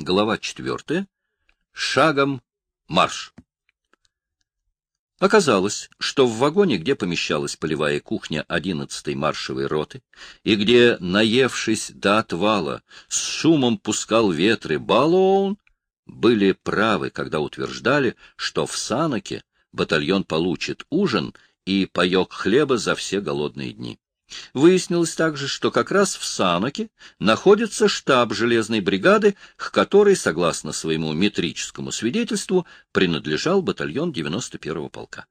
Глава четвертая. Шагом марш. Оказалось, что в вагоне, где помещалась полевая кухня 11-й маршевой роты, и где, наевшись до отвала, с шумом пускал ветры баллон, были правы, когда утверждали, что в Саноке батальон получит ужин и паек хлеба за все голодные дни. Выяснилось также, что как раз в Саноке находится штаб железной бригады, к которой, согласно своему метрическому свидетельству, принадлежал батальон 91-го полка.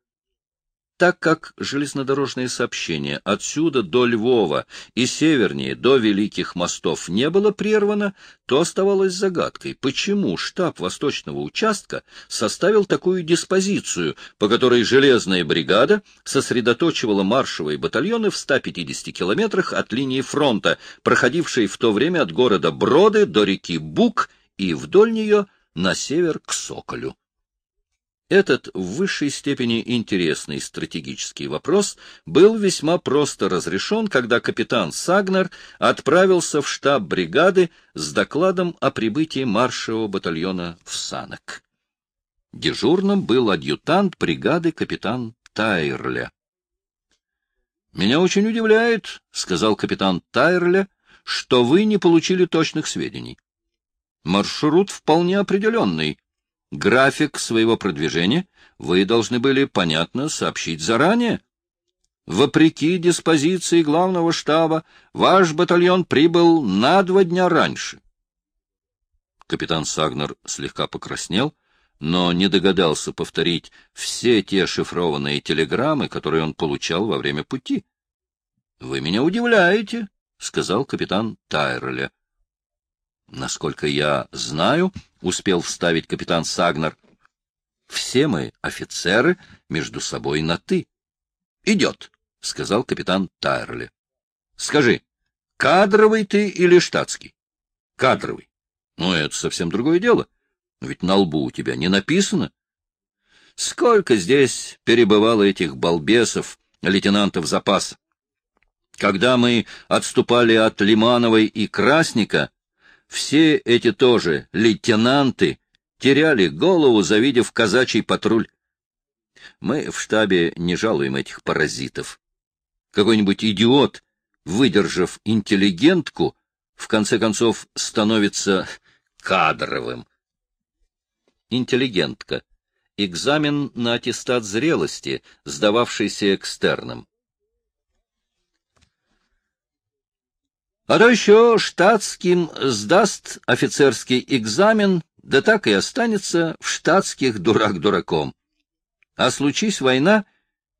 Так как железнодорожное сообщение отсюда до Львова и севернее до Великих мостов не было прервано, то оставалось загадкой, почему штаб Восточного участка составил такую диспозицию, по которой железная бригада сосредоточивала маршевые батальоны в 150 километрах от линии фронта, проходившей в то время от города Броды до реки Бук и вдоль нее на север к Соколю. Этот в высшей степени интересный стратегический вопрос был весьма просто разрешен, когда капитан Сагнер отправился в штаб бригады с докладом о прибытии маршевого батальона в Санок. Дежурным был адъютант бригады капитан Тайрля. — Меня очень удивляет, — сказал капитан Тайрля, — что вы не получили точных сведений. Маршрут вполне определенный График своего продвижения вы должны были, понятно, сообщить заранее. Вопреки диспозиции главного штаба, ваш батальон прибыл на два дня раньше. Капитан Сагнер слегка покраснел, но не догадался повторить все те шифрованные телеграммы, которые он получал во время пути. — Вы меня удивляете, — сказал капитан Тайроле. Насколько я знаю, — успел вставить капитан Сагнер, — все мы, офицеры, между собой на «ты». — Идет, — сказал капитан Тайрли. — Скажи, кадровый ты или штатский? — Кадровый. Ну, это совсем другое дело. Ведь на лбу у тебя не написано. Сколько здесь перебывало этих балбесов, лейтенантов запаса. Когда мы отступали от Лимановой и Красника, все эти тоже лейтенанты теряли голову, завидев казачий патруль. Мы в штабе не жалуем этих паразитов. Какой-нибудь идиот, выдержав интеллигентку, в конце концов становится кадровым. Интеллигентка. Экзамен на аттестат зрелости, сдававшийся экстерном. А то еще штатским сдаст офицерский экзамен, да так и останется в штатских дурак дураком. А случись война,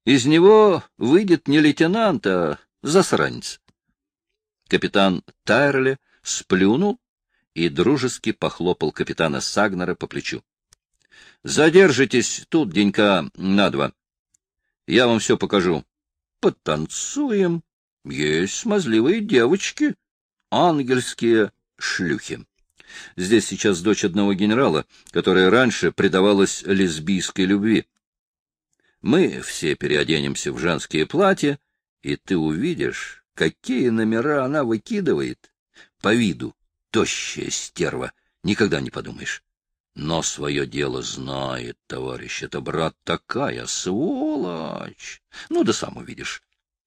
из него выйдет не лейтенант, а засранец. Капитан Тайрли сплюнул и дружески похлопал капитана Сагнера по плечу. — Задержитесь тут денька на два. Я вам все покажу. Потанцуем. Есть смазливые девочки, ангельские шлюхи. Здесь сейчас дочь одного генерала, которая раньше предавалась лесбийской любви. Мы все переоденемся в женские платья, и ты увидишь, какие номера она выкидывает. По виду тощая стерва, никогда не подумаешь. Но свое дело знает, товарищ, это брат такая сволочь. Ну да сам увидишь.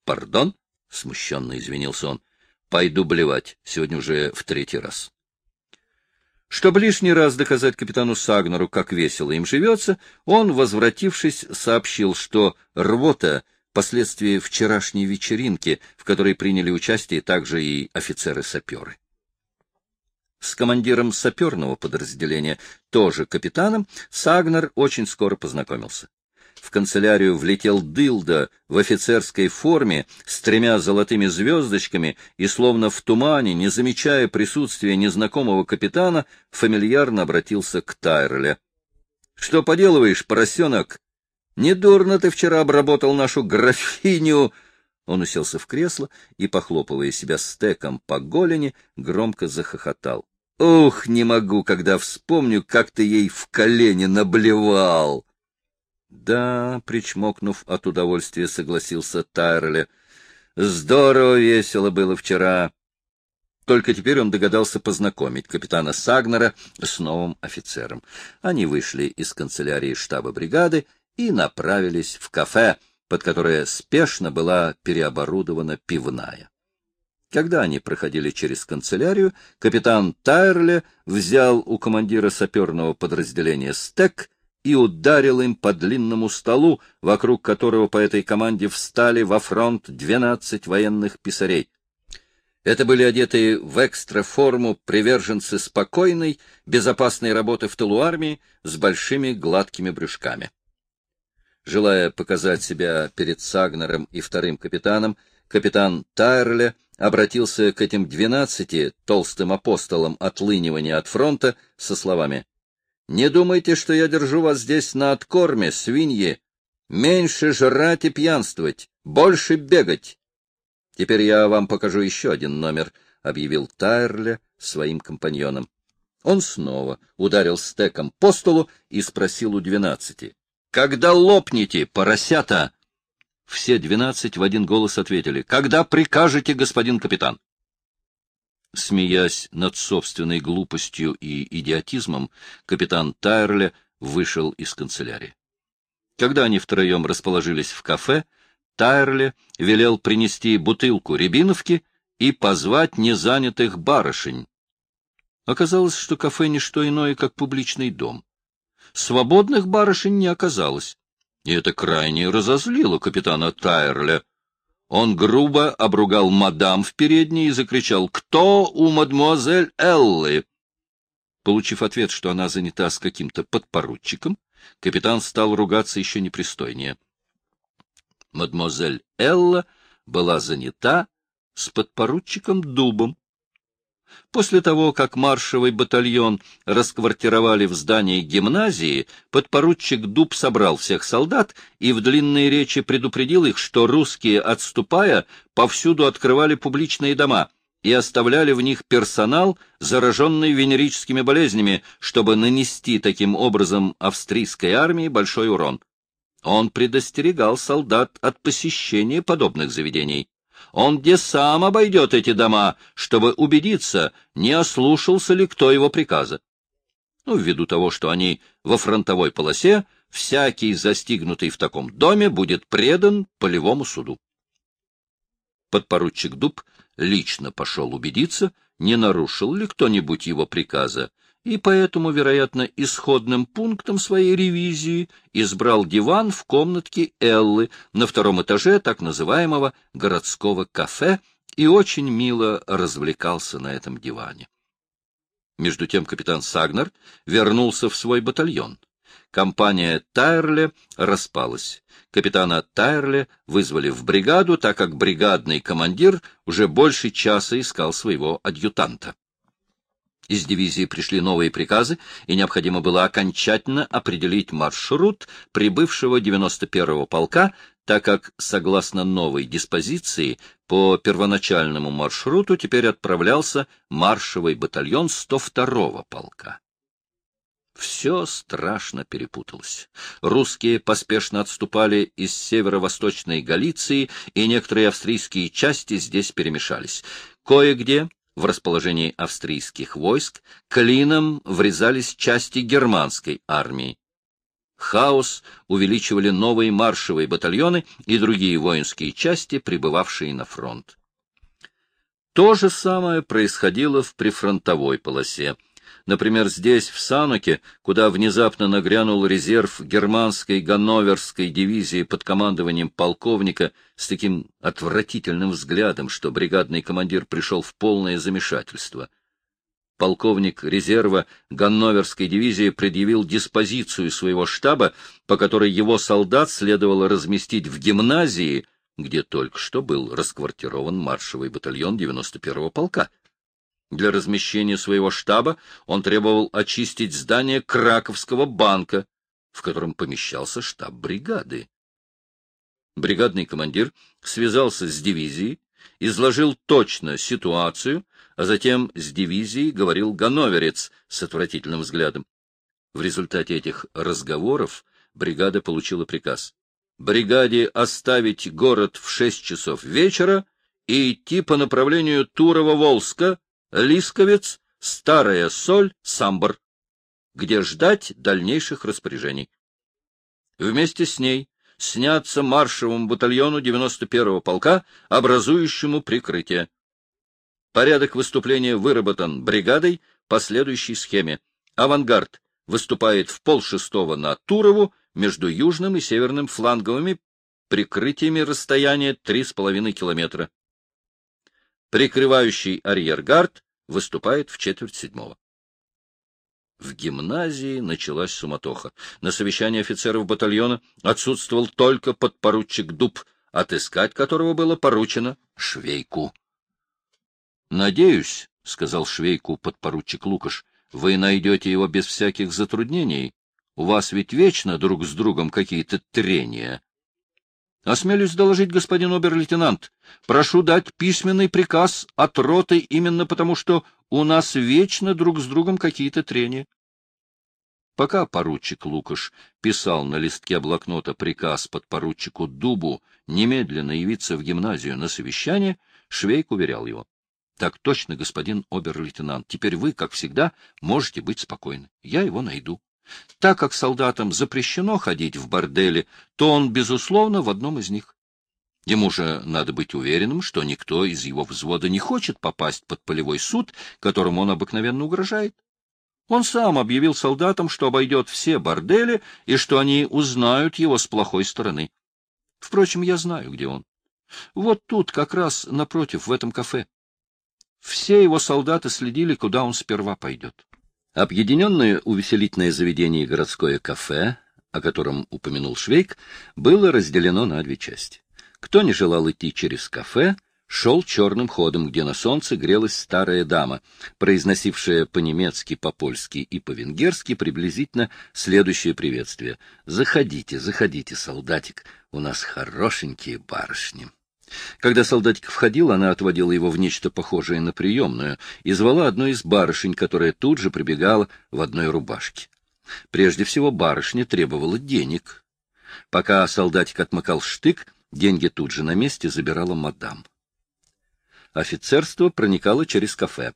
Пардон? — смущенно извинился он. — Пойду блевать. Сегодня уже в третий раз. Чтобы лишний раз доказать капитану Сагнеру, как весело им живется, он, возвратившись, сообщил, что рвота — последствия вчерашней вечеринки, в которой приняли участие также и офицеры-саперы. С командиром саперного подразделения, тоже капитаном, Сагнер очень скоро познакомился в канцелярию влетел дылда в офицерской форме с тремя золотыми звездочками и, словно в тумане, не замечая присутствия незнакомого капитана, фамильярно обратился к Тайрле. — Что поделываешь, поросенок? Недурно ты вчера обработал нашу графиню. Он уселся в кресло и, похлопывая себя стеком по голени, громко захохотал. — Ух, не могу, когда вспомню, как ты ей в колени наблевал! Да, причмокнув от удовольствия, согласился Тайрле. Здорово весело было вчера. Только теперь он догадался познакомить капитана Сагнера с новым офицером. Они вышли из канцелярии штаба бригады и направились в кафе, под которое спешно была переоборудована пивная. Когда они проходили через канцелярию, капитан Тайрле взял у командира саперного подразделения стек и ударил им по длинному столу, вокруг которого по этой команде встали во фронт двенадцать военных писарей. Это были одетые в экстра-форму приверженцы спокойной, безопасной работы в тылу армии с большими гладкими брюшками. Желая показать себя перед Сагнером и вторым капитаном, капитан Тайрле обратился к этим двенадцати толстым апостолам отлынивания от фронта со словами «Не думайте, что я держу вас здесь на откорме, свиньи. Меньше жрать и пьянствовать, больше бегать. Теперь я вам покажу еще один номер, — объявил Тайрле своим компаньонам. Он снова ударил стеком по столу и спросил у двенадцати. — Когда лопнете, поросята? Все двенадцать в один голос ответили. — Когда прикажете, господин капитан? Смеясь над собственной глупостью и идиотизмом, капитан Тайрле вышел из канцелярии. Когда они втроем расположились в кафе, Тайрле велел принести бутылку рябиновки и позвать незанятых барышень. Оказалось, что кафе — не что иное, как публичный дом. Свободных барышень не оказалось, и это крайне разозлило капитана Тайрля. Он грубо обругал мадам в передней и закричал «Кто у мадемуазель Эллы?» Получив ответ, что она занята с каким-то подпоручиком, капитан стал ругаться еще непристойнее мадемуазель Элла была занята с подпоручиком Дубом. После того, как маршевый батальон расквартировали в здании гимназии, подпоручик Дуб собрал всех солдат и в длинной речи предупредил их, что русские, отступая, повсюду открывали публичные дома и оставляли в них персонал, зараженный венерическими болезнями, чтобы нанести таким образом австрийской армии большой урон. Он предостерегал солдат от посещения подобных заведений. Он где сам обойдет эти дома, чтобы убедиться, не ослушался ли кто его приказа. Ну, ввиду того, что они во фронтовой полосе, всякий, застигнутый в таком доме, будет предан полевому суду. Подпоручик Дуб лично пошел убедиться, не нарушил ли кто-нибудь его приказа, и поэтому, вероятно, исходным пунктом своей ревизии избрал диван в комнатке Эллы на втором этаже так называемого городского кафе и очень мило развлекался на этом диване. Между тем капитан Сагнер вернулся в свой батальон. Компания Тайрле распалась. Капитана Тайрле вызвали в бригаду, так как бригадный командир уже больше часа искал своего адъютанта. Из дивизии пришли новые приказы, и необходимо было окончательно определить маршрут прибывшего 91-го полка, так как, согласно новой диспозиции, по первоначальному маршруту теперь отправлялся маршевый батальон 102-го полка. Все страшно перепуталось. Русские поспешно отступали из северо-восточной Галиции, и некоторые австрийские части здесь перемешались. Кое-где в расположении австрийских войск клином врезались части германской армии. Хаос увеличивали новые маршевые батальоны и другие воинские части, прибывавшие на фронт. То же самое происходило в прифронтовой полосе. Например, здесь, в Сануке, куда внезапно нагрянул резерв германской ганноверской дивизии под командованием полковника с таким отвратительным взглядом, что бригадный командир пришел в полное замешательство. Полковник резерва ганноверской дивизии предъявил диспозицию своего штаба, по которой его солдат следовало разместить в гимназии, где только что был расквартирован маршевый батальон 91-го полка. Для размещения своего штаба он требовал очистить здание Краковского банка, в котором помещался штаб бригады. Бригадный командир связался с дивизией, изложил точно ситуацию, а затем с дивизией говорил Ганноверец с отвратительным взглядом. В результате этих разговоров бригада получила приказ бригаде оставить город в шесть часов вечера и идти по направлению Турова-Волска Лисковец, Старая Соль, Самбор, где ждать дальнейших распоряжений. Вместе с ней снятся маршевому батальону 91-го полка, образующему прикрытие. Порядок выступления выработан бригадой по следующей схеме. Авангард выступает в полшестого на Турову между южным и северным фланговыми прикрытиями расстояния 3,5 километра. Прикрывающий арьергард выступает в четверть седьмого. В гимназии началась суматоха. На совещании офицеров батальона отсутствовал только подпоручик Дуб, отыскать которого было поручено Швейку. — Надеюсь, — сказал Швейку подпоручик Лукаш, — вы найдете его без всяких затруднений. У вас ведь вечно друг с другом какие-то трения. — Осмелюсь доложить, господин обер-лейтенант. Прошу дать письменный приказ от роты именно потому, что у нас вечно друг с другом какие-то трения. Пока поручик Лукаш писал на листке блокнота приказ подпоручику Дубу немедленно явиться в гимназию на совещание, Швейк уверял его. Так точно, господин обер-лейтенант. Теперь вы, как всегда, можете быть спокойны. Я его найду. Так как солдатам запрещено ходить в бордели, то он, безусловно, в одном из них. Ему же надо быть уверенным, что никто из его взвода не хочет попасть под полевой суд, которому он обыкновенно угрожает. Он сам объявил солдатам, что обойдет все бордели и что они узнают его с плохой стороны. Впрочем, я знаю, где он. Вот тут, как раз напротив, в этом кафе. Все его солдаты следили, куда он сперва пойдет. Объединенное увеселительное заведение городское кафе, о котором упомянул Швейк, было разделено на две части. Кто не желал идти через кафе, шел черным ходом, где на солнце грелась старая дама, произносившая по-немецки, по-польски и по-венгерски приблизительно следующее приветствие. «Заходите, заходите, солдатик, у нас хорошенькие барышни». Когда солдатик входил, она отводила его в нечто похожее на приемную и звала одну из барышень, которая тут же прибегала в одной рубашке. Прежде всего барышня требовала денег. Пока солдатик отмыкал штык, деньги тут же на месте забирала мадам. Офицерство проникало через кафе.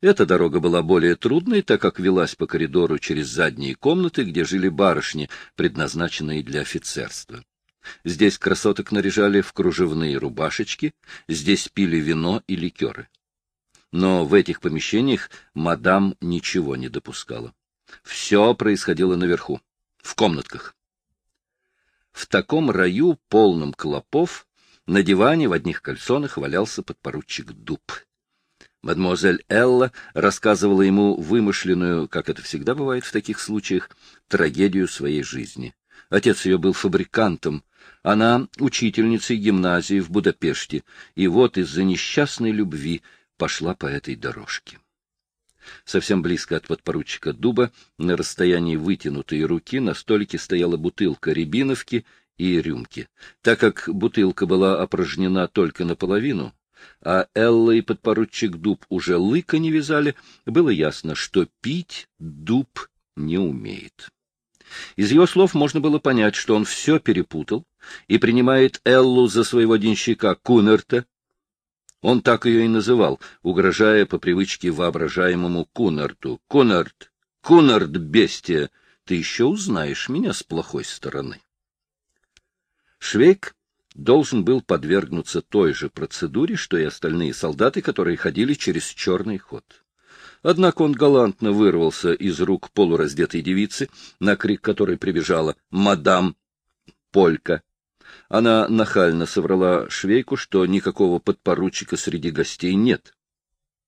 Эта дорога была более трудной, так как велась по коридору через задние комнаты, где жили барышни, предназначенные для офицерства. Здесь красоток наряжали в кружевные рубашечки, здесь пили вино и ликеры. Но в этих помещениях мадам ничего не допускала. Все происходило наверху, в комнатках. В таком раю, полном клопов, на диване в одних кальсонах валялся подпоручик Дуб. Мадемуазель Элла рассказывала ему вымышленную, как это всегда бывает в таких случаях, трагедию своей жизни. Отец ее был фабрикантом, она учительницей гимназии в Будапеште, и вот из-за несчастной любви пошла по этой дорожке. Совсем близко от подпоручика Дуба, на расстоянии вытянутой руки, на столике стояла бутылка рябиновки и рюмки. Так как бутылка была опорожнена только наполовину, а Элла и подпоручик Дуб уже лыка не вязали, было ясно, что пить Дуб не умеет. Из его слов можно было понять, что он все перепутал и принимает Эллу за своего денщика Кунерта. Он так ее и называл, угрожая по привычке воображаемому Кунерту. «Кунерт! Кунерт, бестия! Ты еще узнаешь меня с плохой стороны!» Швейк должен был подвергнуться той же процедуре, что и остальные солдаты, которые ходили через черный ход. Однако он галантно вырвался из рук полураздетой девицы, на крик которой прибежала «Мадам Полька». Она нахально соврала швейку, что никакого подпоручика среди гостей нет.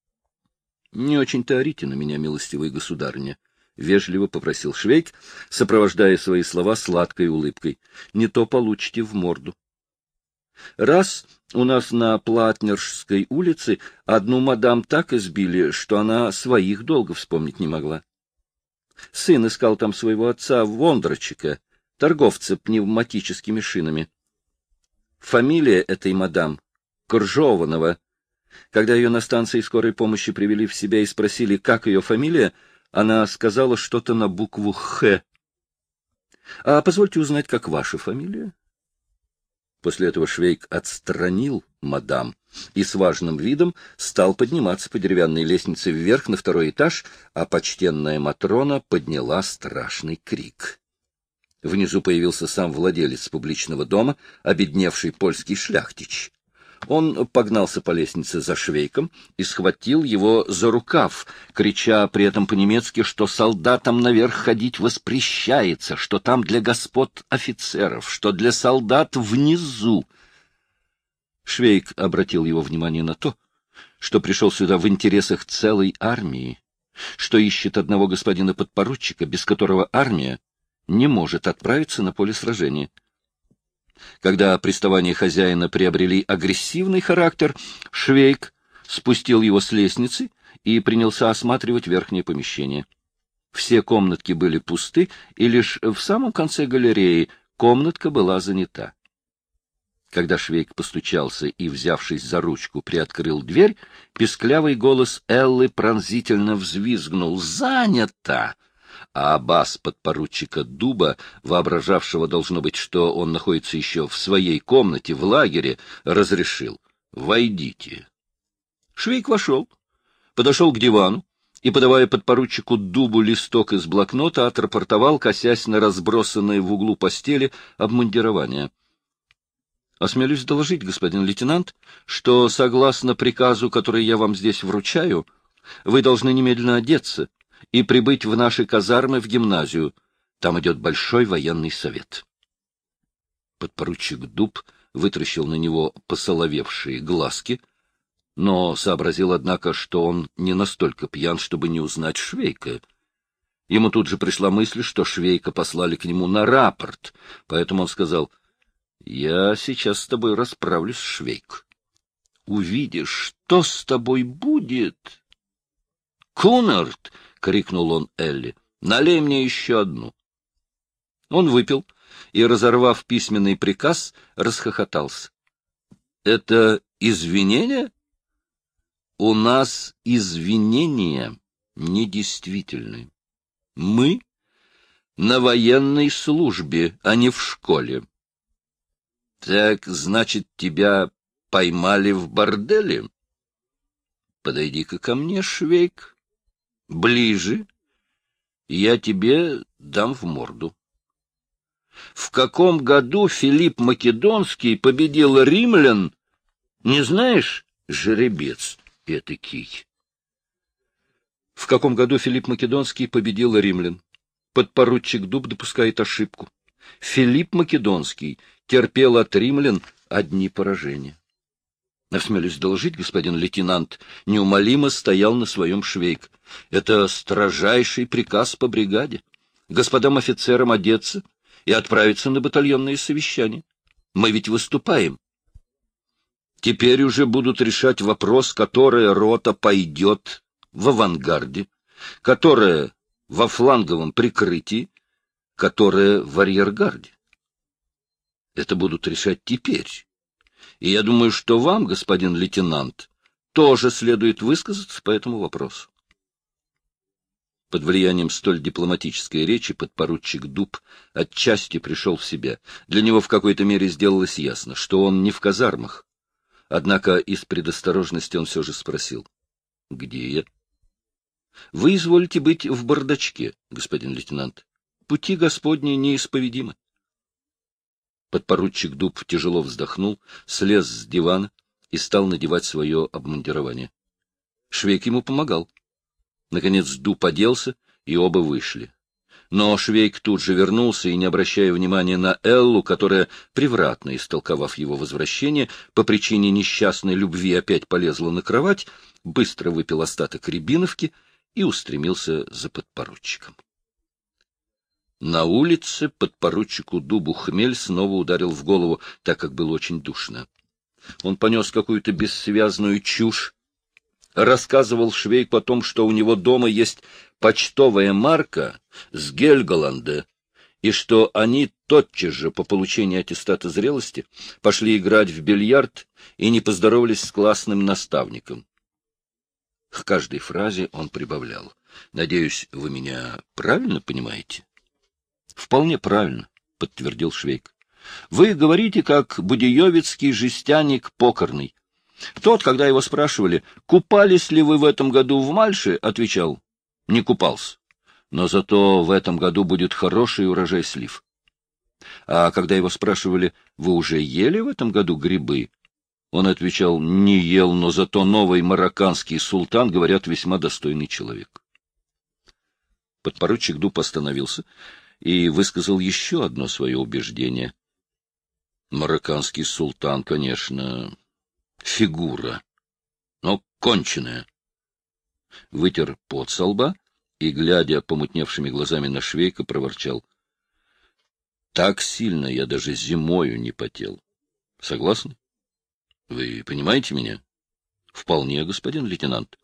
— Не очень-то орите на меня, милостивый государыня, — вежливо попросил швейк, сопровождая свои слова сладкой улыбкой. — Не то получите в морду. Раз у нас на Платнерской улице одну мадам так избили, что она своих долго вспомнить не могла. Сын искал там своего отца Вондрочика, торговца пневматическими шинами. Фамилия этой мадам — Коржованова. Когда ее на станции скорой помощи привели в себя и спросили, как ее фамилия, она сказала что-то на букву «Х». — А позвольте узнать, как ваша фамилия? После этого Швейк отстранил мадам и с важным видом стал подниматься по деревянной лестнице вверх на второй этаж, а почтенная Матрона подняла страшный крик. Внизу появился сам владелец публичного дома, обедневший польский шляхтич. Он погнался по лестнице за швейком и схватил его за рукав, крича при этом по-немецки, что солдатам наверх ходить воспрещается, что там для господ офицеров, что для солдат внизу. Швейк обратил его внимание на то, что пришел сюда в интересах целой армии, что ищет одного господина подпоручика, без которого армия не может отправиться на поле сражения. Когда приставания хозяина приобрели агрессивный характер, Швейк спустил его с лестницы и принялся осматривать верхнее помещение. Все комнатки были пусты, и лишь в самом конце галереи комнатка была занята. Когда Швейк постучался и, взявшись за ручку, приоткрыл дверь, песклявый голос Эллы пронзительно взвизгнул «Занято!» А бас подпоручика Дуба, воображавшего, должно быть, что он находится еще в своей комнате в лагере, разрешил «Войдите». Швейк вошел, подошел к дивану и, подавая подпоручику Дубу листок из блокнота, отрапортовал, косясь на разбросанное в углу постели обмундирование. Осмелюсь доложить, господин лейтенант, что, согласно приказу, который я вам здесь вручаю, вы должны немедленно одеться и прибыть в наши казармы в гимназию. Там идет большой военный совет. Подпоручик Дуб вытращил на него посоловевшие глазки, но сообразил, однако, что он не настолько пьян, чтобы не узнать Швейка. Ему тут же пришла мысль, что Швейка послали к нему на рапорт, поэтому он сказал, — Я сейчас с тобой расправлюсь, Швейк. Увидишь, что с тобой будет. — Кунарт! — крикнул он Элли. — Налей мне еще одну. Он выпил и, разорвав письменный приказ, расхохотался. — Это извинение? — У нас извинения недействительны. Мы на военной службе, а не в школе. — Так, значит, тебя поймали в борделе? — Подойди-ка ко мне, Швейк ближе, я тебе дам в морду. В каком году Филипп Македонский победил римлян? Не знаешь, жеребец этакий? В каком году Филипп Македонский победил римлян? Подпоручик Дуб допускает ошибку. Филипп Македонский терпел от римлян одни поражения. Осмелюсь доложить, господин лейтенант, неумолимо стоял на своем швейк. Это строжайший приказ по бригаде. Господам офицерам одеться и отправиться на батальонные совещания. Мы ведь выступаем. Теперь уже будут решать вопрос, которая рота пойдет в авангарде, которая во фланговом прикрытии, которая в арьергарде. Это будут решать теперь и я думаю, что вам, господин лейтенант, тоже следует высказаться по этому вопросу. Под влиянием столь дипломатической речи подпоручик Дуб отчасти пришел в себя. Для него в какой-то мере сделалось ясно, что он не в казармах. Однако из предосторожности он все же спросил. — Где я? — Вы изволите быть в бардачке, господин лейтенант. Пути Господни неисповедимы. Подпоручик Дуб тяжело вздохнул, слез с дивана и стал надевать свое обмундирование. Швейк ему помогал. Наконец Дуб оделся, и оба вышли. Но Швейк тут же вернулся и, не обращая внимания на Эллу, которая, превратно истолковав его возвращение, по причине несчастной любви опять полезла на кровать, быстро выпил остаток рябиновки и устремился за подпоручиком. На улице подпоручику Дубу хмель снова ударил в голову, так как было очень душно. Он понес какую-то бессвязную чушь, рассказывал Швейк о том, что у него дома есть почтовая марка с Гельголанда, и что они тотчас же по получении аттестата зрелости пошли играть в бильярд и не поздоровались с классным наставником. К каждой фразе он прибавлял. «Надеюсь, вы меня правильно понимаете?» Вполне правильно, подтвердил Швейк. Вы говорите, как будиевицкий жестяник покорный. Тот, когда его спрашивали, купались ли вы в этом году в Мальше, отвечал, не купался. Но зато в этом году будет хороший урожай слив. А когда его спрашивали, вы уже ели в этом году грибы, он отвечал, не ел, но зато новый марокканский султан, говорят, весьма достойный человек. Подпоручик Дуб остановился и высказал еще одно свое убеждение. Марокканский султан, конечно, фигура, но конченая. Вытер пот со лба и, глядя помутневшими глазами на Швейка, проворчал. Так сильно я даже зимою не потел. Согласны? Вы понимаете меня? Вполне, господин лейтенант.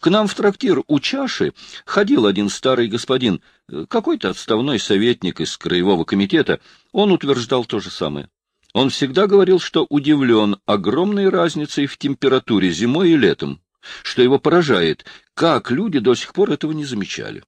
К нам в трактир у чаши ходил один старый господин, какой-то отставной советник из краевого комитета. Он утверждал то же самое. Он всегда говорил, что удивлен огромной разницей в температуре зимой и летом, что его поражает, как люди до сих пор этого не замечали.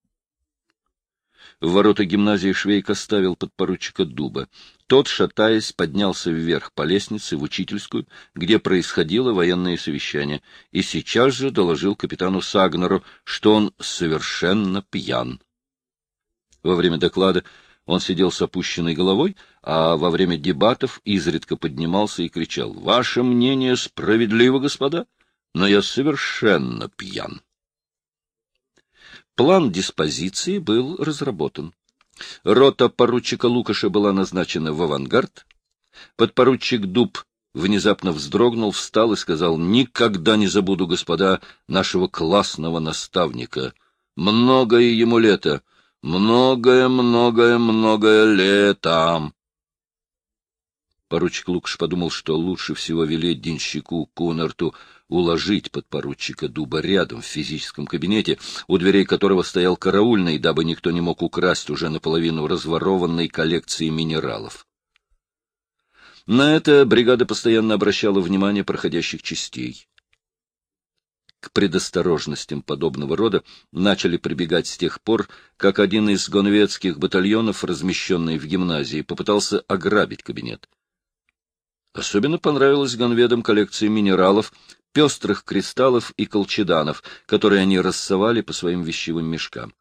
В ворота гимназии Швейк оставил подпоручика Дуба. Тот, шатаясь, поднялся вверх по лестнице в учительскую, где происходило военное совещание, и сейчас же доложил капитану Сагнеру, что он совершенно пьян. Во время доклада он сидел с опущенной головой, а во время дебатов изредка поднимался и кричал «Ваше мнение справедливо, господа, но я совершенно пьян». План диспозиции был разработан. Рота поручика Лукаша была назначена в авангард. Подпоручик Дуб внезапно вздрогнул, встал и сказал, «Никогда не забуду, господа, нашего классного наставника. Многое ему лето, многое-многое-многое лето». Поручик Лукаш подумал, что лучше всего велеть денщику Кунарту уложить подпоручика Дуба рядом в физическом кабинете, у дверей которого стоял караульный, дабы никто не мог украсть уже наполовину разворованной коллекции минералов. На это бригада постоянно обращала внимание проходящих частей. К предосторожностям подобного рода начали прибегать с тех пор, как один из гонвецких батальонов, размещенный в гимназии, попытался ограбить кабинет. Особенно понравилась гонведам коллекция минералов, пестрых кристаллов и колчеданов, которые они рассовали по своим вещевым мешкам.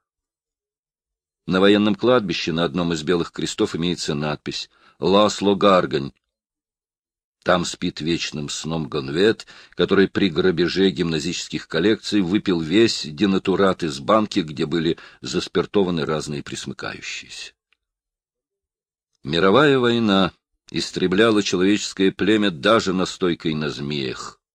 На военном кладбище на одном из белых крестов имеется надпись «Ласло Гаргань». Там спит вечным сном Гонвет, который при грабеже гимназических коллекций выпил весь денатурат из банки, где были заспиртованы разные присмыкающиеся. Мировая война истребляла человеческое племя даже настойкой на змеях.